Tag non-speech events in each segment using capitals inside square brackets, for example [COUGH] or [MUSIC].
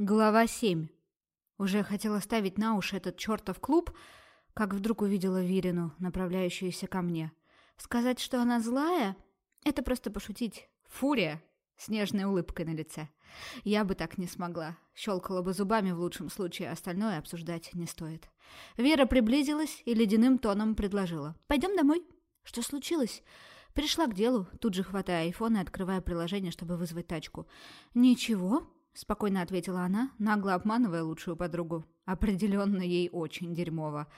Глава 7. Уже хотела ставить на уши этот чертов клуб, как вдруг увидела Вирину, направляющуюся ко мне. Сказать, что она злая, это просто пошутить. Фурия с нежной улыбкой на лице. Я бы так не смогла. Щелкала бы зубами в лучшем случае, остальное обсуждать не стоит. Вера приблизилась и ледяным тоном предложила. «Пойдем домой». «Что случилось?» Пришла к делу, тут же хватая айфон и открывая приложение, чтобы вызвать тачку. «Ничего», — спокойно ответила она, нагло обманывая лучшую подругу. Определенно ей очень дерьмово.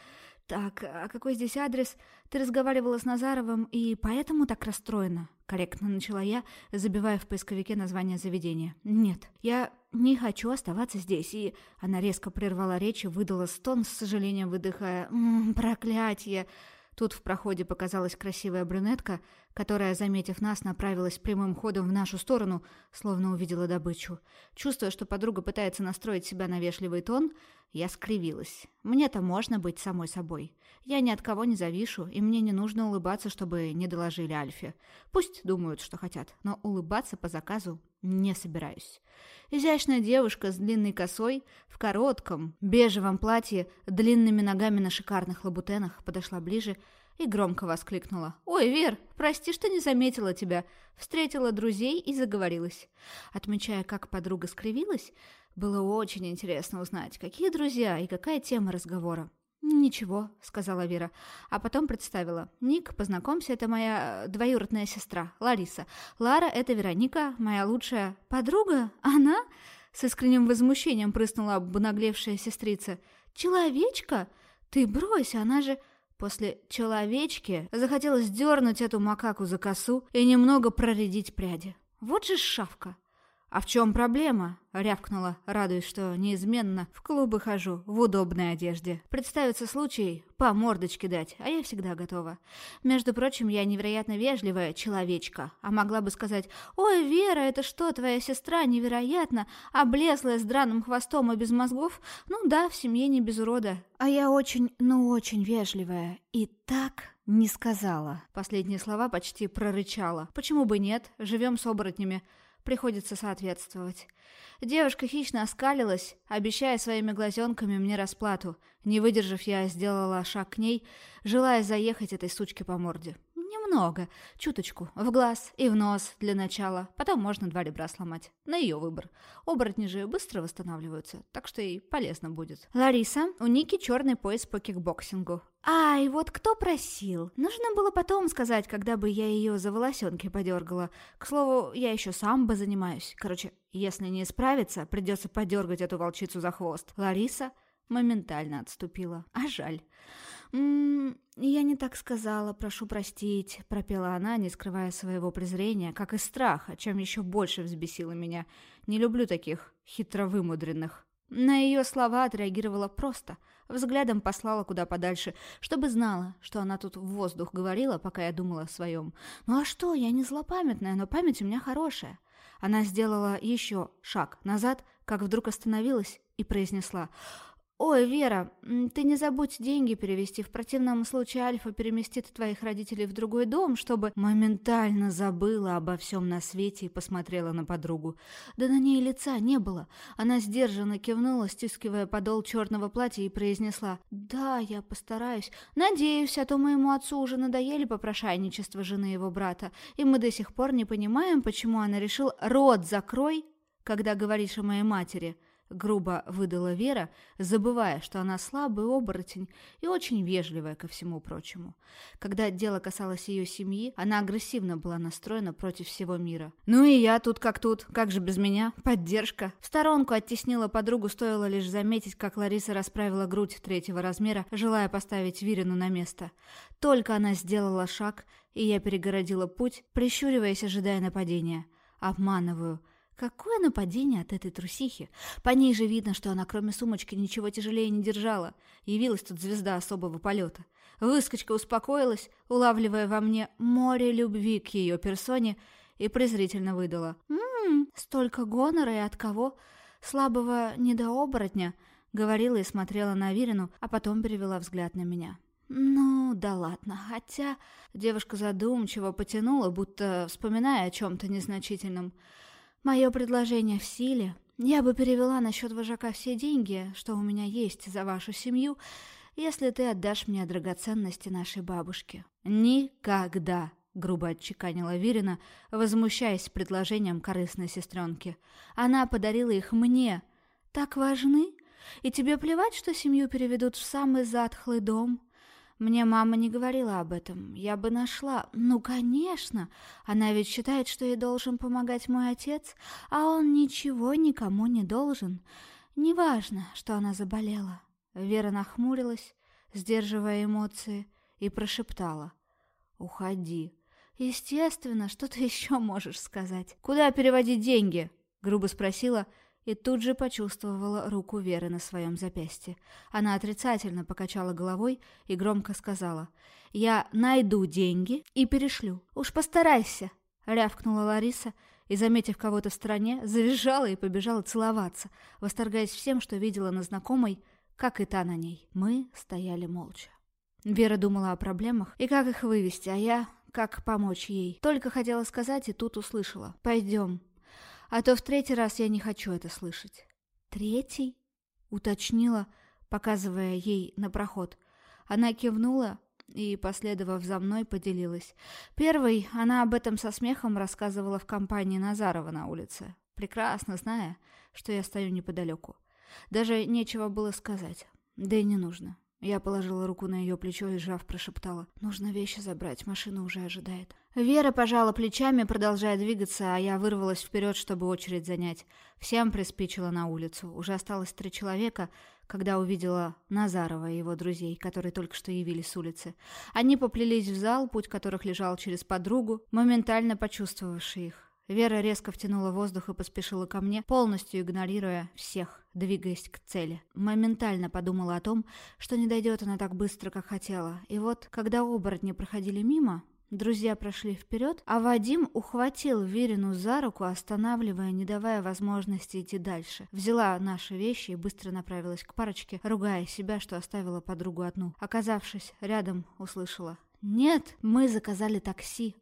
«Так, а какой здесь адрес? Ты разговаривала с Назаровым и поэтому так расстроена?» Корректно начала я, забивая в поисковике название заведения. «Нет, я не хочу оставаться здесь». И она резко прервала речь и выдала стон, с сожалением выдыхая. «М -м, «Проклятье!» Тут в проходе показалась красивая брюнетка, которая, заметив нас, направилась прямым ходом в нашу сторону, словно увидела добычу. Чувствуя, что подруга пытается настроить себя на вежливый тон, я скривилась. Мне-то можно быть самой собой. Я ни от кого не завишу, и мне не нужно улыбаться, чтобы не доложили Альфе. Пусть думают, что хотят, но улыбаться по заказу не собираюсь. Изящная девушка с длинной косой, в коротком, бежевом платье, длинными ногами на шикарных лабутенах подошла ближе и громко воскликнула. «Ой, Вер, прости, что не заметила тебя!» Встретила друзей и заговорилась. Отмечая, как подруга скривилась, было очень интересно узнать, какие друзья и какая тема разговора. «Ничего», — сказала Вера, а потом представила. «Ник, познакомься, это моя двоюродная сестра, Лариса. Лара — это Вероника, моя лучшая подруга. Она?» С искренним возмущением прыснула обнаглевшая сестрица. «Человечка? Ты брось, она же...» После «человечки» захотелось дернуть эту макаку за косу и немного проредить пряди. Вот же шавка! «А в чем проблема?» — рявкнула, радуясь, что неизменно в клубы хожу в удобной одежде. Представится случай по мордочке дать, а я всегда готова. Между прочим, я невероятно вежливая человечка, а могла бы сказать «Ой, Вера, это что, твоя сестра невероятно, облезлая с драным хвостом и без мозгов? Ну да, в семье не без урода». А я очень, ну очень вежливая, и так не сказала. Последние слова почти прорычала. Почему бы нет? Живем с оборотнями приходится соответствовать. Девушка хищно оскалилась, обещая своими глазенками мне расплату. Не выдержав, я сделала шаг к ней, желая заехать этой сучке по морде. Немного, чуточку, в глаз и в нос для начала, потом можно два ребра сломать. На ее выбор. Оборотни же быстро восстанавливаются, так что и полезно будет. Лариса, у Ники черный пояс по кикбоксингу. А, и вот кто просил? Нужно было потом сказать, когда бы я ее за волосенки подергала. К слову, я еще самбо занимаюсь. Короче, если не справиться, придется подергать эту волчицу за хвост. Лариса моментально отступила. А жаль. «М «Я не так сказала, прошу простить», — пропела она, не скрывая своего презрения, как и страха, чем еще больше взбесила меня. «Не люблю таких хитро вымудренных». На ее слова отреагировала просто, взглядом послала куда подальше, чтобы знала, что она тут в воздух говорила, пока я думала о своем. «Ну а что, я не злопамятная, но память у меня хорошая». Она сделала еще шаг назад, как вдруг остановилась и произнесла «Ой, Вера, ты не забудь деньги перевести. В противном случае Альфа переместит твоих родителей в другой дом, чтобы...» Моментально забыла обо всем на свете и посмотрела на подругу. Да на ней лица не было. Она сдержанно кивнула, стискивая подол черного платья и произнесла «Да, я постараюсь. Надеюсь, а то моему отцу уже надоели попрошайничество жены его брата, и мы до сих пор не понимаем, почему она решила «Рот закрой!» когда говоришь о моей матери». Грубо выдала Вера, забывая, что она слабый оборотень и очень вежливая ко всему прочему. Когда дело касалось ее семьи, она агрессивно была настроена против всего мира. «Ну и я тут как тут, как же без меня? Поддержка!» В сторонку оттеснила подругу, стоило лишь заметить, как Лариса расправила грудь третьего размера, желая поставить Вирину на место. Только она сделала шаг, и я перегородила путь, прищуриваясь, ожидая нападения. «Обманываю». Какое нападение от этой трусихи? По ней же видно, что она кроме сумочки ничего тяжелее не держала. Явилась тут звезда особого полета. Выскочка успокоилась, улавливая во мне море любви к ее персоне, и презрительно выдала. «Ммм, столько гонора и от кого? Слабого недооборотня?» Говорила и смотрела на Вирину, а потом перевела взгляд на меня. «Ну, да ладно, хотя...» Девушка задумчиво потянула, будто вспоминая о чем-то незначительном. Мое предложение в силе. Я бы перевела на счет вожака все деньги, что у меня есть за вашу семью, если ты отдашь мне драгоценности нашей бабушки». «Никогда!» — грубо отчеканила Вирина, возмущаясь предложением корыстной сестренки. «Она подарила их мне. Так важны? И тебе плевать, что семью переведут в самый затхлый дом?» Мне мама не говорила об этом. Я бы нашла. Ну, конечно. Она ведь считает, что ей должен помогать мой отец, а он ничего никому не должен. Неважно, что она заболела. Вера нахмурилась, сдерживая эмоции, и прошептала. «Уходи». «Естественно, что ты [LAUGHS] еще можешь сказать?» «Куда переводить деньги?» — грубо спросила, и тут же почувствовала руку Веры на своем запястье. Она отрицательно покачала головой и громко сказала «Я найду деньги и перешлю. Уж постарайся!» — рявкнула Лариса и, заметив кого-то в стороне, завизжала и побежала целоваться, восторгаясь всем, что видела на знакомой, как и та на ней. Мы стояли молча. Вера думала о проблемах и как их вывести, а я как помочь ей. Только хотела сказать и тут услышала. «Пойдем, а то в третий раз я не хочу это слышать. Третий? Уточнила, показывая ей на проход. Она кивнула и, последовав за мной, поделилась. Первый, она об этом со смехом рассказывала в компании Назарова на улице, прекрасно зная, что я стою неподалеку. Даже нечего было сказать, да и не нужно. Я положила руку на ее плечо и, сжав, прошептала. «Нужно вещи забрать, машина уже ожидает». Вера пожала плечами, продолжая двигаться, а я вырвалась вперед, чтобы очередь занять. Всем приспичило на улицу. Уже осталось три человека, когда увидела Назарова и его друзей, которые только что явились с улицы. Они поплелись в зал, путь которых лежал через подругу, моментально почувствовавший их. Вера резко втянула воздух и поспешила ко мне, полностью игнорируя всех, двигаясь к цели. Моментально подумала о том, что не дойдет она так быстро, как хотела. И вот, когда оборотни проходили мимо, Друзья прошли вперед, а Вадим ухватил Верину за руку, останавливая, не давая возможности идти дальше. Взяла наши вещи и быстро направилась к парочке, ругая себя, что оставила подругу одну. Оказавшись рядом, услышала. «Нет, мы заказали такси.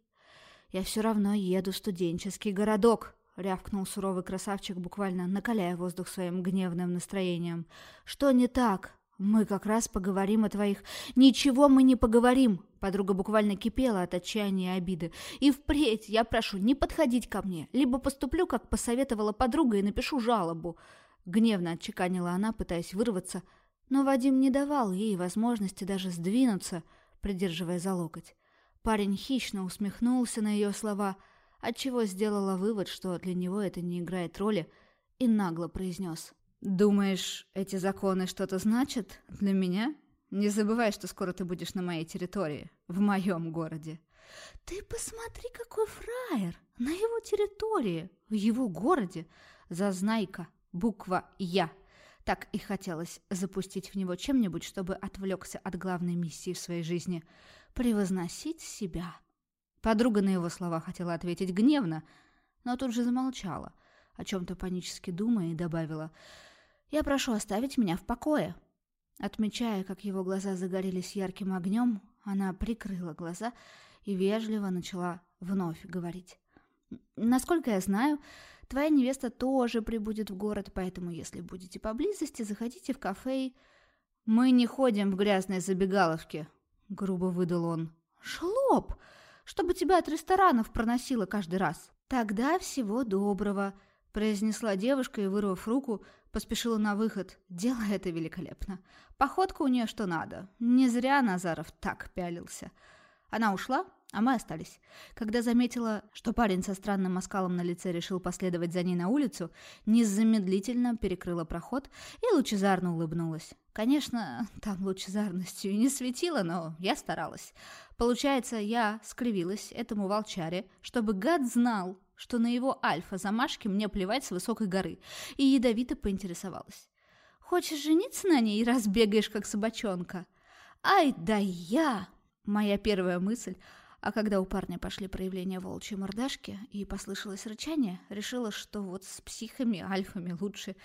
«Я все равно еду в студенческий городок», — рявкнул суровый красавчик, буквально накаляя воздух своим гневным настроением. «Что не так? Мы как раз поговорим о твоих...» «Ничего мы не поговорим!» Подруга буквально кипела от отчаяния и обиды. «И впредь я прошу не подходить ко мне. Либо поступлю, как посоветовала подруга, и напишу жалобу». Гневно отчеканила она, пытаясь вырваться, но Вадим не давал ей возможности даже сдвинуться, придерживая за локоть. Парень хищно усмехнулся на ее слова, отчего сделала вывод, что для него это не играет роли, и нагло произнес. «Думаешь, эти законы что-то значат для меня? Не забывай, что скоро ты будешь на моей территории, в моем городе». «Ты посмотри, какой фраер! На его территории, в его городе! Зазнайка, буква «Я». Так и хотелось запустить в него чем-нибудь, чтобы отвлекся от главной миссии в своей жизни – превозносить себя. Подруга на его слова хотела ответить гневно, но тут же замолчала, о чем-то панически думая, и добавила «Я прошу оставить меня в покое». Отмечая, как его глаза загорелись ярким огнем, она прикрыла глаза и вежливо начала вновь говорить. «Насколько я знаю, твоя невеста тоже прибудет в город, поэтому, если будете поблизости, заходите в кафе и...» «Мы не ходим в грязные забегаловки», — грубо выдал он. «Шлоп! Чтобы тебя от ресторанов проносило каждый раз!» «Тогда всего доброго!» — произнесла девушка и, вырвав руку, поспешила на выход, делая это великолепно. Походка у нее что надо. Не зря Назаров так пялился. Она ушла, а мы остались. Когда заметила, что парень со странным оскалом на лице решил последовать за ней на улицу, незамедлительно перекрыла проход и лучезарно улыбнулась. Конечно, там лучезарностью не светило, но я старалась. Получается, я скривилась этому волчаре, чтобы гад знал, что на его альфа-замашки мне плевать с высокой горы, и ядовито поинтересовалась. «Хочешь жениться на ней, раз бегаешь, как собачонка?» «Ай, да я!» Моя первая мысль — а когда у парня пошли проявления волчьей мордашки и послышалось рычание, решила, что вот с психами, альфами лучше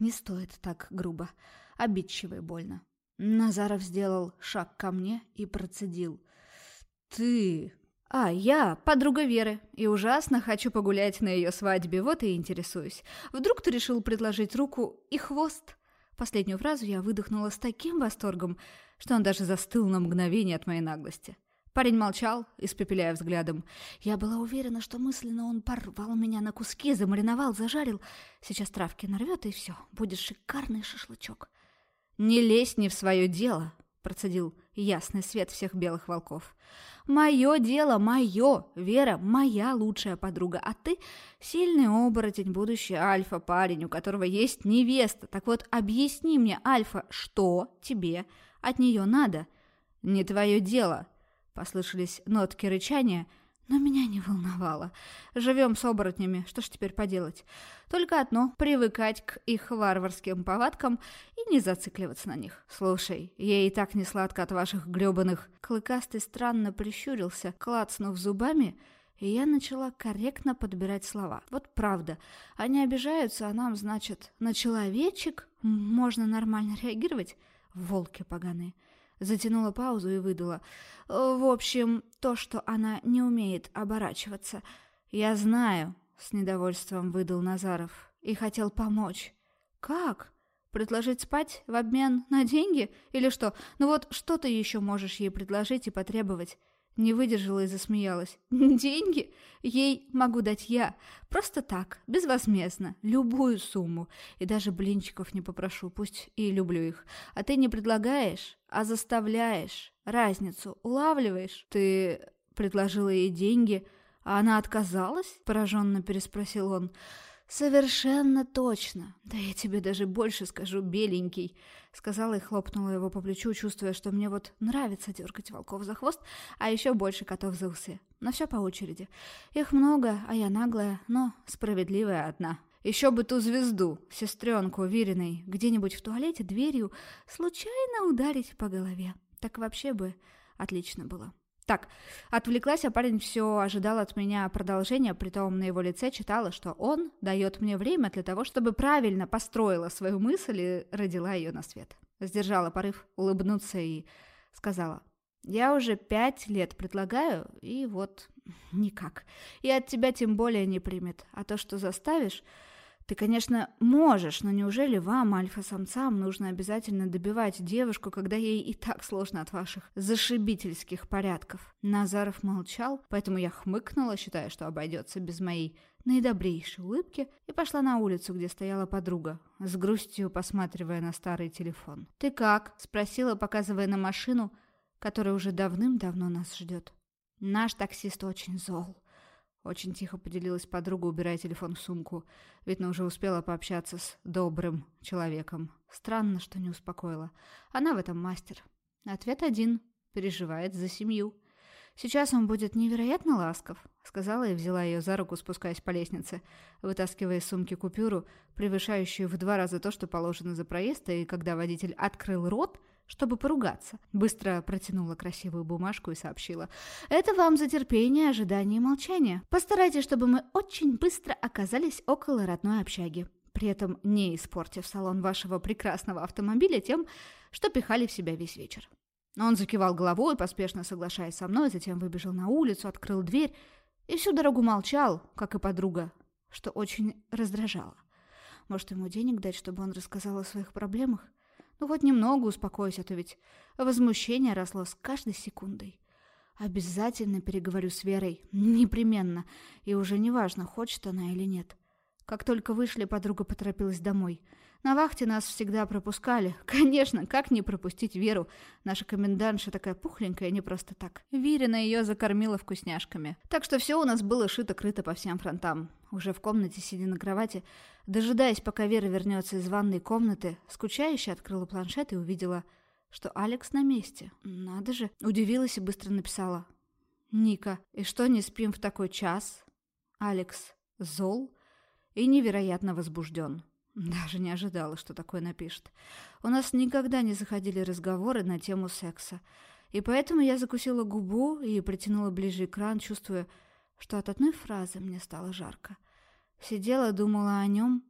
не стоит так грубо, обидчиво и больно. Назаров сделал шаг ко мне и процедил. «Ты...» А, я подруга Веры, и ужасно хочу погулять на ее свадьбе, вот и интересуюсь. Вдруг ты решил предложить руку и хвост? Последнюю фразу я выдохнула с таким восторгом, что он даже застыл на мгновение от моей наглости. Парень молчал, испепеляя взглядом. Я была уверена, что мысленно он порвал меня на куски, замариновал, зажарил. Сейчас травки нарвет, и все, будет шикарный шашлычок. «Не лезь не в свое дело», — процедил ясный свет всех белых волков. «Мое дело, мое! Вера, моя лучшая подруга, а ты сильный оборотень, будущий альфа-парень, у которого есть невеста. Так вот, объясни мне, альфа, что тебе от нее надо?» «Не твое дело», — послышались нотки рычания, — но меня не волновало. Живем с оборотнями, что ж теперь поделать? Только одно — привыкать к их варварским повадкам и не зацикливаться на них. Слушай, ей и так не сладко от ваших грёбаных. Клыкастый странно прищурился, клацнув зубами, и я начала корректно подбирать слова. Вот правда, они обижаются, а нам, значит, на человечек можно нормально реагировать? Волки поганые. Затянула паузу и выдала. «В общем, то, что она не умеет оборачиваться. Я знаю», — с недовольством выдал Назаров. «И хотел помочь». «Как? Предложить спать в обмен на деньги? Или что? Ну вот что ты еще можешь ей предложить и потребовать?» Не выдержала и засмеялась. [LAUGHS] «Деньги? Ей могу дать я. Просто так, безвозмездно, любую сумму. И даже блинчиков не попрошу, пусть и люблю их. А ты не предлагаешь, а заставляешь. Разницу улавливаешь? Ты предложила ей деньги, а она отказалась?» Пораженно переспросил он. «Совершенно точно. Да я тебе даже больше скажу, беленький», — сказала и хлопнула его по плечу, чувствуя, что мне вот нравится дергать волков за хвост, а еще больше котов за усы. Но все по очереди. Их много, а я наглая, но справедливая одна. Еще бы ту звезду, сестренку Вириной, где-нибудь в туалете дверью случайно ударить по голове. Так вообще бы отлично было. Так, отвлеклась, а парень все ожидал от меня продолжения, притом на его лице читала, что он дает мне время для того, чтобы правильно построила свою мысль и родила ее на свет. Сдержала порыв улыбнуться и сказала, «Я уже пять лет предлагаю, и вот никак. И от тебя тем более не примет. А то, что заставишь, ты, конечно, можешь, но неужели вам, альфа-самцам, нужно обязательно добивать девушку, когда ей и так сложно от ваших зашибительских порядков? Назаров молчал, поэтому я хмыкнула, считая, что обойдется без моей наидобрейшей улыбки, и пошла на улицу, где стояла подруга, с грустью посматривая на старый телефон. «Ты как?» – спросила, показывая на машину, которая уже давным-давно нас ждет. «Наш таксист очень зол». Очень тихо поделилась подруга, убирая телефон в сумку. Видно, уже успела пообщаться с добрым человеком. Странно, что не успокоила. Она в этом мастер. Ответ один. Переживает за семью. «Сейчас он будет невероятно ласков», — сказала и взяла ее за руку, спускаясь по лестнице, вытаскивая из сумки купюру, превышающую в два раза то, что положено за проезд, и когда водитель открыл рот — чтобы поругаться. Быстро протянула красивую бумажку и сообщила. «Это вам за терпение, ожидание и молчание. Постарайтесь, чтобы мы очень быстро оказались около родной общаги, при этом не испортив салон вашего прекрасного автомобиля тем, что пихали в себя весь вечер». Он закивал головой, поспешно соглашаясь со мной, затем выбежал на улицу, открыл дверь и всю дорогу молчал, как и подруга, что очень раздражало. Может, ему денег дать, чтобы он рассказал о своих проблемах? Ну, хоть немного успокойся, а то ведь возмущение росло с каждой секундой. Обязательно переговорю с Верой, непременно, и уже не важно, хочет она или нет. Как только вышли, подруга поторопилась домой. На вахте нас всегда пропускали. [LAUGHS] Конечно, как не пропустить Веру? Наша комендантша такая пухленькая, не просто так. Вирина ее закормила вкусняшками. Так что все у нас было шито-крыто по всем фронтам. Уже в комнате, сидя на кровати, дожидаясь, пока Вера вернется из ванной комнаты, скучающе открыла планшет и увидела, что Алекс на месте. Надо же. Удивилась и быстро написала. «Ника, и что не спим в такой час?» Алекс зол и невероятно возбужден. Даже не ожидала, что такое напишет. У нас никогда не заходили разговоры на тему секса. И поэтому я закусила губу и притянула ближе экран, чувствуя, что от одной фразы мне стало жарко. Сидела, думала о нем,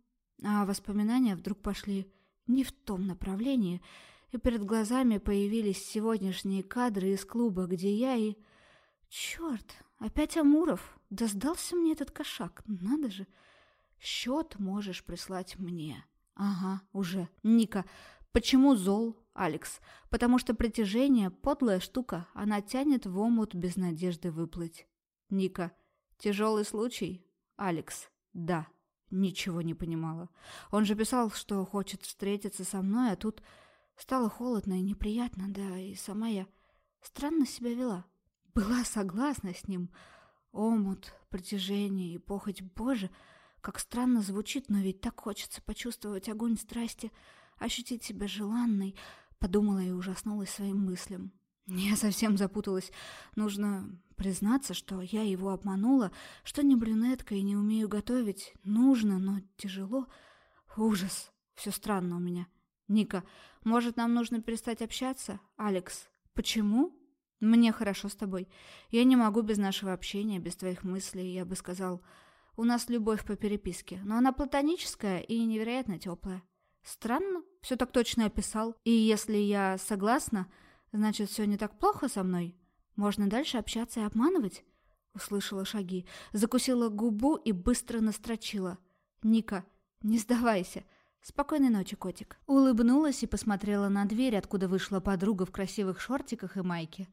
а воспоминания вдруг пошли не в том направлении, и перед глазами появились сегодняшние кадры из клуба, где я и... Черт, Опять Амуров? Да сдался мне этот кошак, надо же. Счет можешь прислать мне. Ага, уже. Ника, почему зол, Алекс? Потому что притяжение — подлая штука, она тянет в омут без надежды выплыть. Ника, тяжелый случай? Алекс, да. Ничего не понимала. Он же писал, что хочет встретиться со мной, а тут стало холодно и неприятно, да, и сама я странно себя вела. Была согласна с ним. Омут, притяжение и похоть Боже, как странно звучит, но ведь так хочется почувствовать огонь страсти, ощутить себя желанной, подумала и ужаснулась своим мыслям. Я совсем запуталась. Нужно признаться, что я его обманула, что не брюнетка и не умею готовить. Нужно, но тяжело. Ужас. Все странно у меня. Ника, может, нам нужно перестать общаться? Алекс, почему? Мне хорошо с тобой. Я не могу без нашего общения, без твоих мыслей. Я бы сказал, у нас любовь по переписке, но она платоническая и невероятно теплая. Странно, все так точно описал. И если я согласна, значит, все не так плохо со мной. Можно дальше общаться и обманывать? Услышала шаги, закусила губу и быстро настрочила. Ника, не сдавайся. «Спокойной ночи, котик». Улыбнулась и посмотрела на дверь, откуда вышла подруга в красивых шортиках и майке.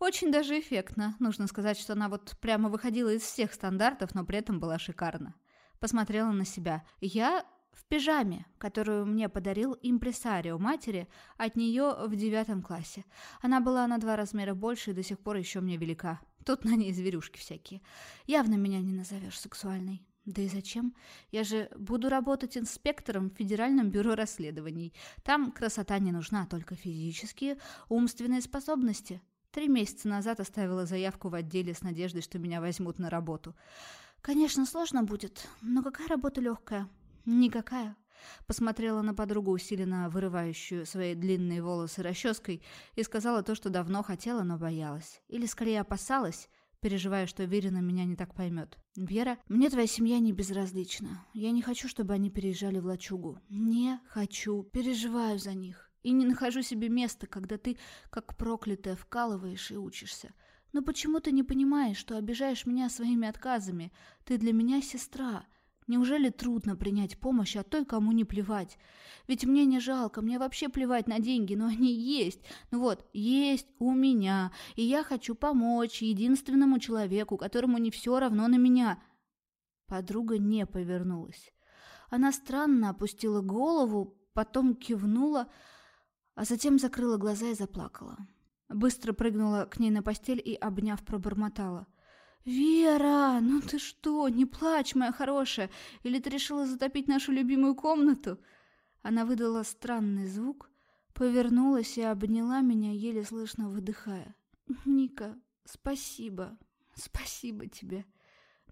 Очень даже эффектно. Нужно сказать, что она вот прямо выходила из всех стандартов, но при этом была шикарна. Посмотрела на себя. Я в пижаме, которую мне подарил импресарио матери от нее в девятом классе. Она была на два размера больше и до сих пор еще мне велика. Тут на ней зверюшки всякие. Явно меня не назовешь сексуальной. Да и зачем? Я же буду работать инспектором в Федеральном бюро расследований. Там красота не нужна, только физические, умственные способности. Три месяца назад оставила заявку в отделе с надеждой, что меня возьмут на работу. Конечно, сложно будет, но какая работа легкая? Никакая. Посмотрела на подругу, усиленно вырывающую свои длинные волосы расческой, и сказала то, что давно хотела, но боялась. Или скорее опасалась, переживая, что Верина меня не так поймет. «Вера, мне твоя семья не безразлична. Я не хочу, чтобы они переезжали в лачугу. Не хочу. Переживаю за них. И не нахожу себе места, когда ты, как проклятая, вкалываешь и учишься. Но почему ты не понимаешь, что обижаешь меня своими отказами? Ты для меня сестра. Неужели трудно принять помощь от той, кому не плевать? Ведь мне не жалко, мне вообще плевать на деньги, но они есть. Ну вот, есть у меня, и я хочу помочь единственному человеку, которому не все равно на меня. Подруга не повернулась. Она странно опустила голову, потом кивнула, а затем закрыла глаза и заплакала. Быстро прыгнула к ней на постель и, обняв, пробормотала. «Вера, ну ты что, не плачь, моя хорошая! Или ты решила затопить нашу любимую комнату?» Она выдала странный звук, повернулась и обняла меня, еле слышно выдыхая. «Ника, спасибо, спасибо тебе.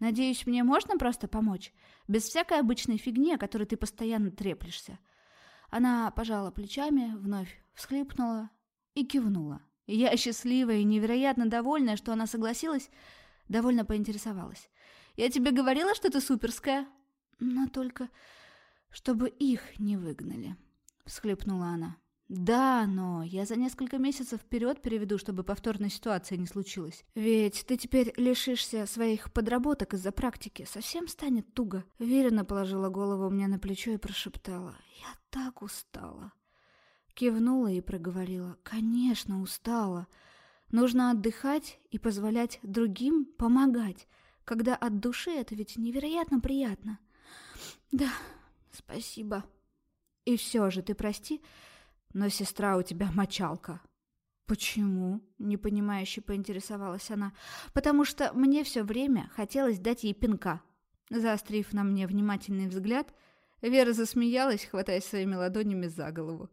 Надеюсь, мне можно просто помочь? Без всякой обычной фигни, о которой ты постоянно треплешься?» Она пожала плечами, вновь всхлипнула и кивнула. Я, счастливая и невероятно довольная, что она согласилась, довольно поинтересовалась. «Я тебе говорила, что ты суперская?» «Но только чтобы их не выгнали», — всхлепнула она. «Да, но я за несколько месяцев вперед переведу, чтобы повторной ситуации не случилось. Ведь ты теперь лишишься своих подработок из-за практики. Совсем станет туго». Верина положила голову мне на плечо и прошептала. «Я так устала». Кивнула и проговорила. «Конечно, устала. Нужно отдыхать и позволять другим помогать, когда от души это ведь невероятно приятно. Да, спасибо. И все же ты прости, но сестра у тебя мочалка. Почему? Непонимающе поинтересовалась она. Потому что мне все время хотелось дать ей пинка. Заострив на мне внимательный взгляд, Вера засмеялась, хватаясь своими ладонями за голову.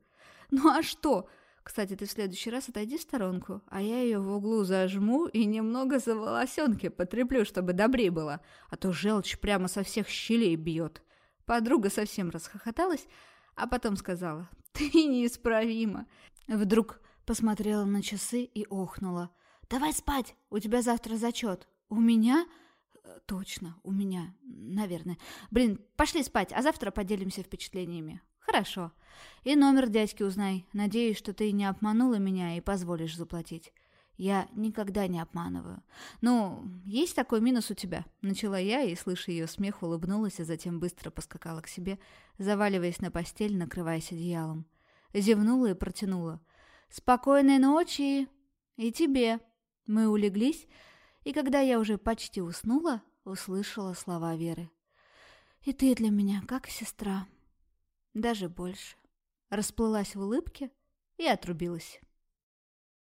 «Ну а что? Кстати, ты в следующий раз отойди в сторонку, а я ее в углу зажму и немного за волосенки потреплю, чтобы добрее было, а то желчь прямо со всех щелей бьет. Подруга совсем расхохоталась, а потом сказала, [LAUGHS] ты неисправима. Вдруг посмотрела на часы и охнула. «Давай спать, у тебя завтра зачет». «У меня?» «Э, «Точно, у меня, наверное. Блин, пошли спать, а завтра поделимся впечатлениями». «Хорошо. И номер дядьки узнай. Надеюсь, что ты не обманула меня и позволишь заплатить». Я никогда не обманываю. Ну, есть такой минус у тебя. Начала я и, слыша ее смех, улыбнулась, а затем быстро поскакала к себе, заваливаясь на постель, накрываясь одеялом. Зевнула и протянула. «Спокойной ночи! И тебе!» Мы улеглись, и когда я уже почти уснула, услышала слова Веры. «И ты для меня как сестра. Даже больше». Расплылась в улыбке и отрубилась.